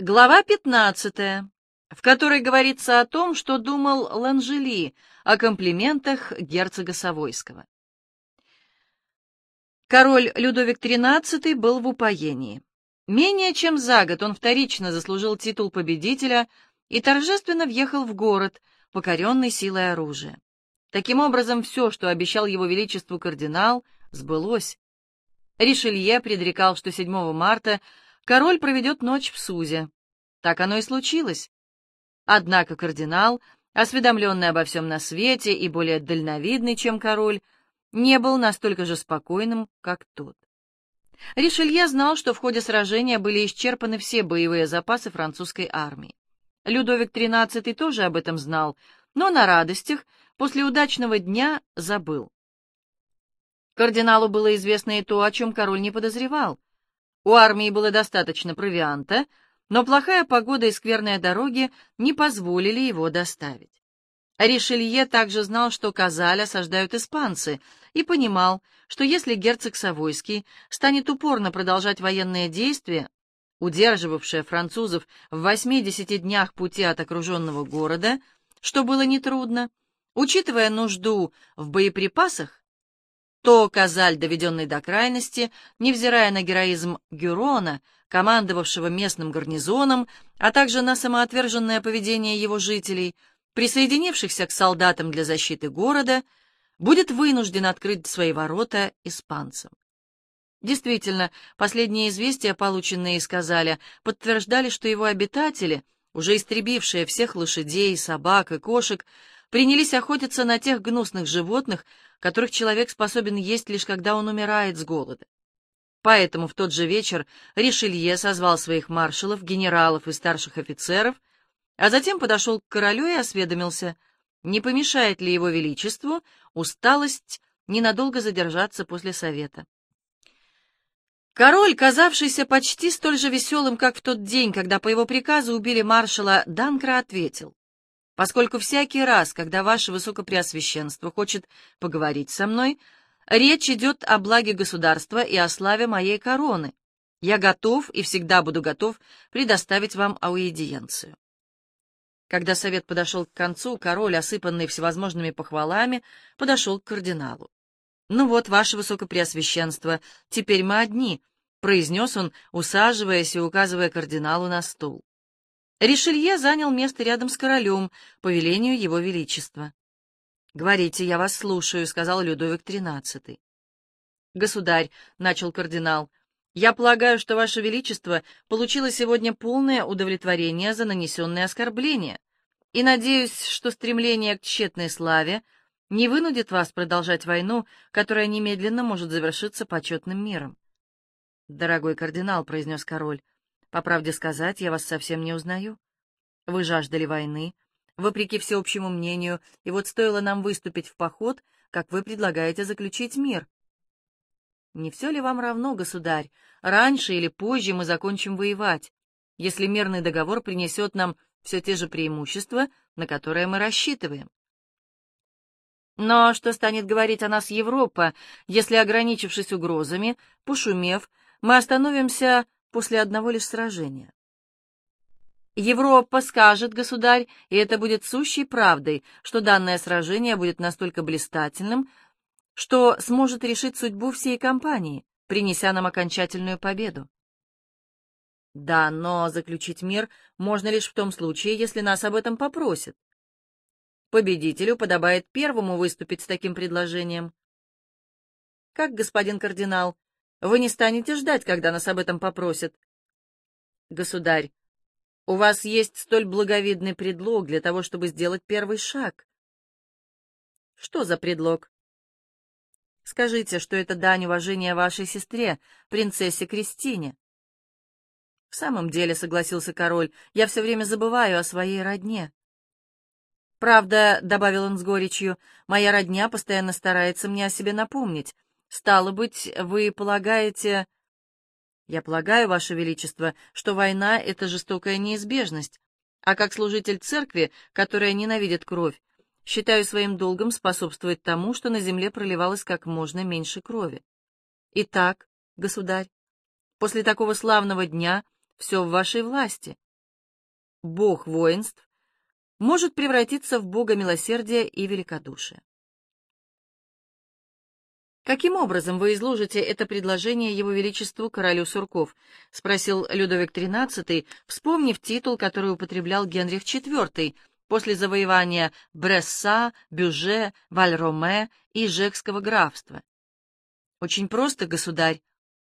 Глава 15, в которой говорится о том, что думал Ланжели о комплиментах герцога Савойского. Король Людовик XIII был в упоении. Менее чем за год он вторично заслужил титул победителя и торжественно въехал в город, покоренный силой оружия. Таким образом, все, что обещал его величеству кардинал, сбылось. Ришелье предрекал, что 7 марта король проведет ночь в Сузе. Так оно и случилось. Однако кардинал, осведомленный обо всем на свете и более дальновидный, чем король, не был настолько же спокойным, как тот. Ришелье знал, что в ходе сражения были исчерпаны все боевые запасы французской армии. Людовик XIII тоже об этом знал, но на радостях после удачного дня забыл. Кардиналу было известно и то, о чем король не подозревал. У армии было достаточно провианта, но плохая погода и скверные дороги не позволили его доставить. Ришелье также знал, что Казаль осаждают испанцы, и понимал, что если герцог Савойский станет упорно продолжать военные действия, удерживавшие французов в 80 днях пути от окруженного города, что было нетрудно, учитывая нужду в боеприпасах, то Казаль, доведенный до крайности, невзирая на героизм Гюрона, командовавшего местным гарнизоном, а также на самоотверженное поведение его жителей, присоединившихся к солдатам для защиты города, будет вынужден открыть свои ворота испанцам. Действительно, последние известия, полученные из Казаля, подтверждали, что его обитатели, уже истребившие всех лошадей, собак и кошек, принялись охотиться на тех гнусных животных, которых человек способен есть лишь когда он умирает с голода. Поэтому в тот же вечер Ришелье созвал своих маршалов, генералов и старших офицеров, а затем подошел к королю и осведомился, не помешает ли его величеству усталость ненадолго задержаться после совета. Король, казавшийся почти столь же веселым, как в тот день, когда по его приказу убили маршала Данкра, ответил, Поскольку всякий раз, когда ваше высокопреосвященство хочет поговорить со мной, речь идет о благе государства и о славе моей короны, я готов и всегда буду готов предоставить вам аудиенцию. Когда совет подошел к концу, король, осыпанный всевозможными похвалами, подошел к кардиналу. «Ну вот, ваше высокопреосвященство, теперь мы одни», — произнес он, усаживаясь и указывая кардиналу на стул. Ришелье занял место рядом с королем по велению его величества. «Говорите, я вас слушаю», — сказал Людовик XIII. «Государь», — начал кардинал, — «я полагаю, что ваше величество получило сегодня полное удовлетворение за нанесенные оскорбления, и надеюсь, что стремление к тщетной славе не вынудит вас продолжать войну, которая немедленно может завершиться почетным миром». «Дорогой кардинал», — произнес король, — по правде сказать, я вас совсем не узнаю. Вы жаждали войны, вопреки всеобщему мнению, и вот стоило нам выступить в поход, как вы предлагаете заключить мир. Не все ли вам равно, государь, раньше или позже мы закончим воевать, если мирный договор принесет нам все те же преимущества, на которые мы рассчитываем? Но что станет говорить о нас Европа, если, ограничившись угрозами, пошумев, мы остановимся после одного лишь сражения. Европа скажет, государь, и это будет сущей правдой, что данное сражение будет настолько блистательным, что сможет решить судьбу всей кампании, принеся нам окончательную победу. Да, но заключить мир можно лишь в том случае, если нас об этом попросят. Победителю подобает первому выступить с таким предложением. Как, господин кардинал, вы не станете ждать, когда нас об этом попросят. Государь, у вас есть столь благовидный предлог для того, чтобы сделать первый шаг. Что за предлог? Скажите, что это дань уважения вашей сестре, принцессе Кристине. В самом деле, согласился король, я все время забываю о своей родне. Правда, — добавил он с горечью, — моя родня постоянно старается мне о себе напомнить, Стало быть, вы полагаете... Я полагаю, Ваше Величество, что война — это жестокая неизбежность, а как служитель церкви, которая ненавидит кровь, считаю своим долгом способствовать тому, что на земле проливалось как можно меньше крови. Итак, государь, после такого славного дня все в вашей власти. бог воинств, может превратиться в бога милосердия и великодушия. «Каким образом вы изложите это предложение Его Величеству королю Сурков?» — спросил Людовик XIII, вспомнив титул, который употреблял Генрих IV после завоевания Бресса, Бюже, Вальроме и Жекского графства. «Очень просто, государь.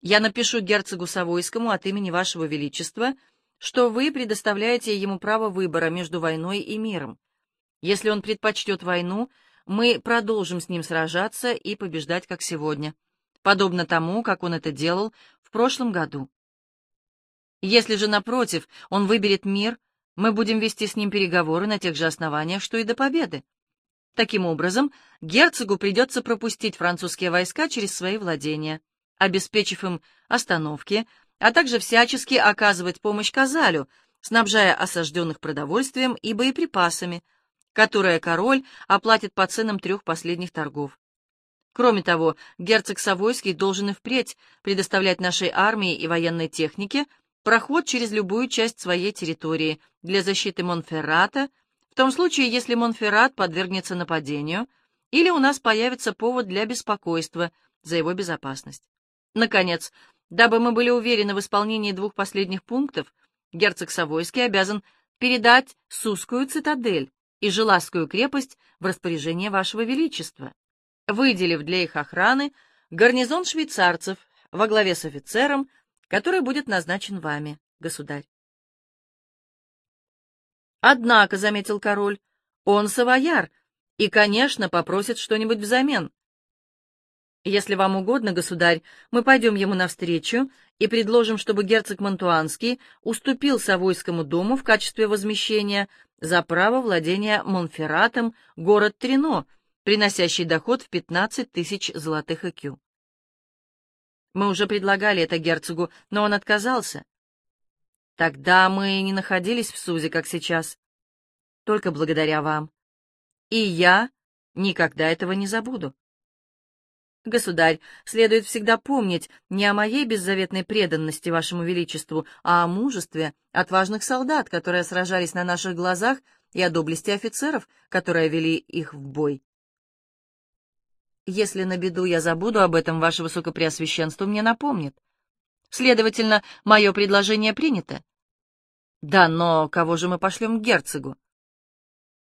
Я напишу герцогу Савойскому от имени Вашего Величества, что вы предоставляете ему право выбора между войной и миром. Если он предпочтет войну, мы продолжим с ним сражаться и побеждать, как сегодня, подобно тому, как он это делал в прошлом году. Если же, напротив, он выберет мир, мы будем вести с ним переговоры на тех же основаниях, что и до победы. Таким образом, герцогу придется пропустить французские войска через свои владения, обеспечив им остановки, а также всячески оказывать помощь Казалю, снабжая осажденных продовольствием и боеприпасами, которое король оплатит по ценам трех последних торгов. Кроме того, герцог Савойский должен и впредь предоставлять нашей армии и военной технике проход через любую часть своей территории для защиты Монферрата, в том случае, если Монферрат подвергнется нападению, или у нас появится повод для беспокойства за его безопасность. Наконец, дабы мы были уверены в исполнении двух последних пунктов, герцог Савойский обязан передать Сузскую цитадель, и Желасскую крепость в распоряжение Вашего Величества, выделив для их охраны гарнизон швейцарцев во главе с офицером, который будет назначен вами, государь. Однако, — заметил король, — он савояр и, конечно, попросит что-нибудь взамен. Если вам угодно, государь, мы пойдем ему навстречу и предложим, чтобы герцог Монтуанский уступил Савойскому дому в качестве возмещения за право владения Монферратом город Трино, приносящий доход в 15 тысяч золотых ЭКЮ. Мы уже предлагали это герцогу, но он отказался. Тогда мы не находились в Сузе, как сейчас. Только благодаря вам. И я никогда этого не забуду. Государь, следует всегда помнить не о моей беззаветной преданности вашему величеству, а о мужестве отважных солдат, которые сражались на наших глазах, и о доблести офицеров, которые вели их в бой. Если на беду я забуду об этом, ваше высокопреосвященство мне напомнит. Следовательно, мое предложение принято. Да, но кого же мы пошлем к герцогу?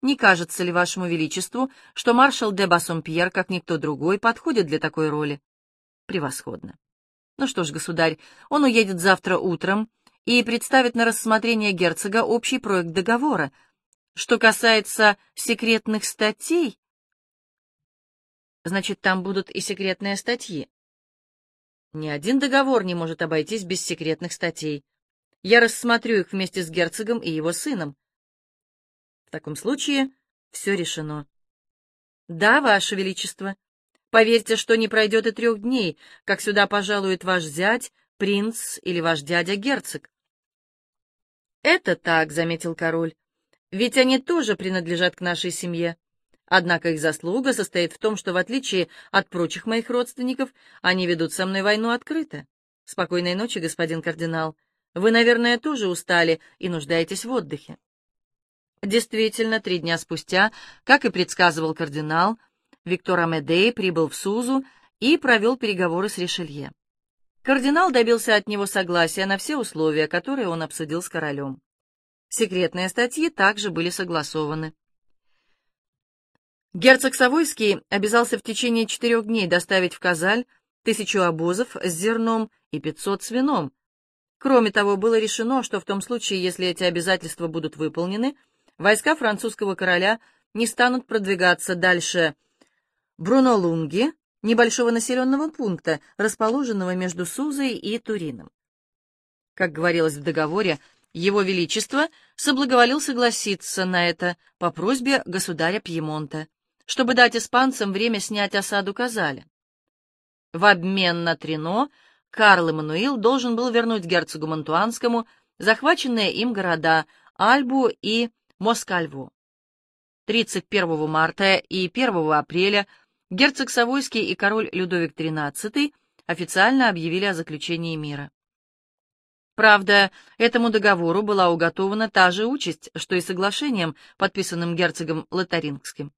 Не кажется ли вашему величеству, что маршал де Бассомпьер, как никто другой, подходит для такой роли? Превосходно. Ну что ж, государь, он уедет завтра утром и представит на рассмотрение герцога общий проект договора. Что касается секретных статей... Значит, там будут и секретные статьи. Ни один договор не может обойтись без секретных статей. Я рассмотрю их вместе с герцогом и его сыном. В таком случае все решено. Да, Ваше Величество. Поверьте, что не пройдет и трех дней, как сюда пожалует ваш зять, принц или ваш дядя-герцог. Это так, — заметил король, — ведь они тоже принадлежат к нашей семье. Однако их заслуга состоит в том, что, в отличие от прочих моих родственников, они ведут со мной войну открыто. Спокойной ночи, господин кардинал. Вы, наверное, тоже устали и нуждаетесь в отдыхе. Действительно, три дня спустя, как и предсказывал кардинал, Виктор Амедей прибыл в Сузу и провел переговоры с Ришелье. Кардинал добился от него согласия на все условия, которые он обсудил с королем. Секретные статьи также были согласованы. Герцог Савойский обязался в течение четырех дней доставить в Казаль тысячу обозов с зерном и пятьсот с вином. Кроме того, было решено, что в том случае, если эти обязательства будут выполнены, войска французского короля не станут продвигаться дальше Бруно-Лунги, небольшого населенного пункта, расположенного между Сузой и Турином. Как говорилось в договоре, его Величество соблаговолил согласиться на это по просьбе государя Пьемонта, чтобы дать испанцам время снять осаду Казаля. В обмен на Трино Карл Эммануил должен был вернуть герцогу Монтуанскому захваченные им города Альбу и Москальву. 31 марта и 1 апреля герцог Савойский и король Людовик XIII официально объявили о заключении мира. Правда, этому договору была уготована та же участь, что и соглашением, подписанным герцогом Лотарингским.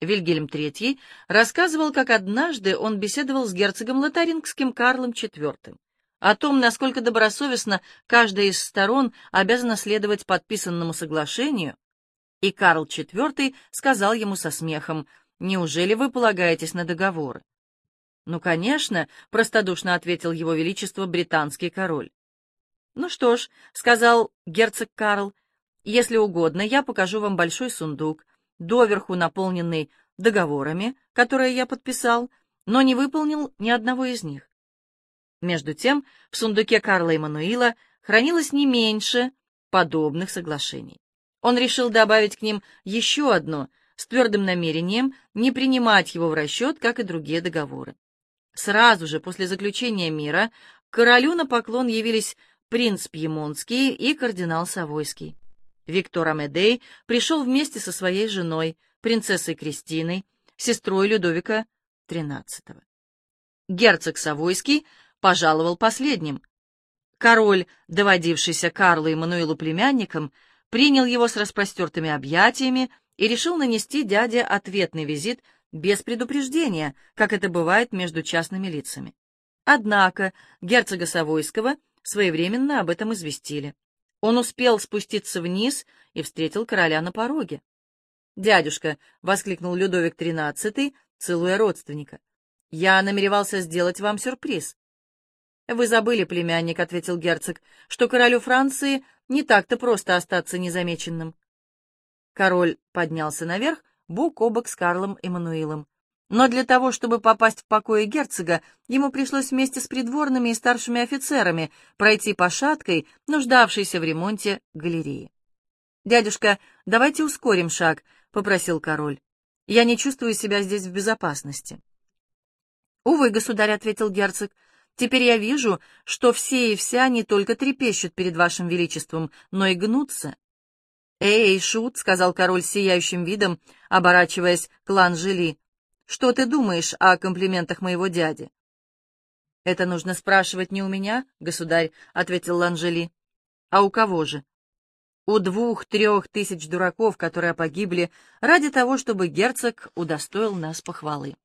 Вильгельм III рассказывал, как однажды он беседовал с герцогом Лотарингским Карлом IV о том, насколько добросовестно каждая из сторон обязана следовать подписанному соглашению, и Карл IV сказал ему со смехом, «Неужели вы полагаетесь на договоры?» «Ну, конечно», — простодушно ответил его величество британский король. «Ну что ж», — сказал герцог Карл, — «если угодно, я покажу вам большой сундук, доверху наполненный договорами, которые я подписал, но не выполнил ни одного из них. Между тем, в сундуке Карла Эммануила хранилось не меньше подобных соглашений. Он решил добавить к ним еще одно с твердым намерением не принимать его в расчет, как и другие договоры. Сразу же после заключения мира к королю на поклон явились принц Пьемонтский и кардинал Савойский. Виктор Амедей пришел вместе со своей женой, принцессой Кристиной, сестрой Людовика XIII. Герцог Савойский пожаловал последним. Король, доводившийся Карлу Эммануилу племянником, принял его с распростертыми объятиями и решил нанести дяде ответный визит без предупреждения, как это бывает между частными лицами. Однако герцога Савойского своевременно об этом известили. Он успел спуститься вниз и встретил короля на пороге. «Дядюшка!» — воскликнул Людовик XIII, целуя родственника. «Я намеревался сделать вам сюрприз». «Вы забыли, племянник», — ответил герцог, — «что королю Франции не так-то просто остаться незамеченным». Король поднялся наверх, бок о бок с Карлом Эммануилом. Но для того, чтобы попасть в покои герцога, ему пришлось вместе с придворными и старшими офицерами пройти по шаткой, нуждавшейся в ремонте галереи. «Дядюшка, давайте ускорим шаг», — попросил король. «Я не чувствую себя здесь в безопасности». «Увы, государь», — ответил герцог, — Теперь я вижу, что все и вся не только трепещут перед вашим величеством, но и гнутся. «Эй, шут», — сказал король сияющим видом, оборачиваясь к Ланжели, — «что ты думаешь о комплиментах моего дяди?» «Это нужно спрашивать не у меня, государь», — ответил Ланжели. «А у кого же?» «У двух-трех тысяч дураков, которые погибли ради того, чтобы герцог удостоил нас похвалы».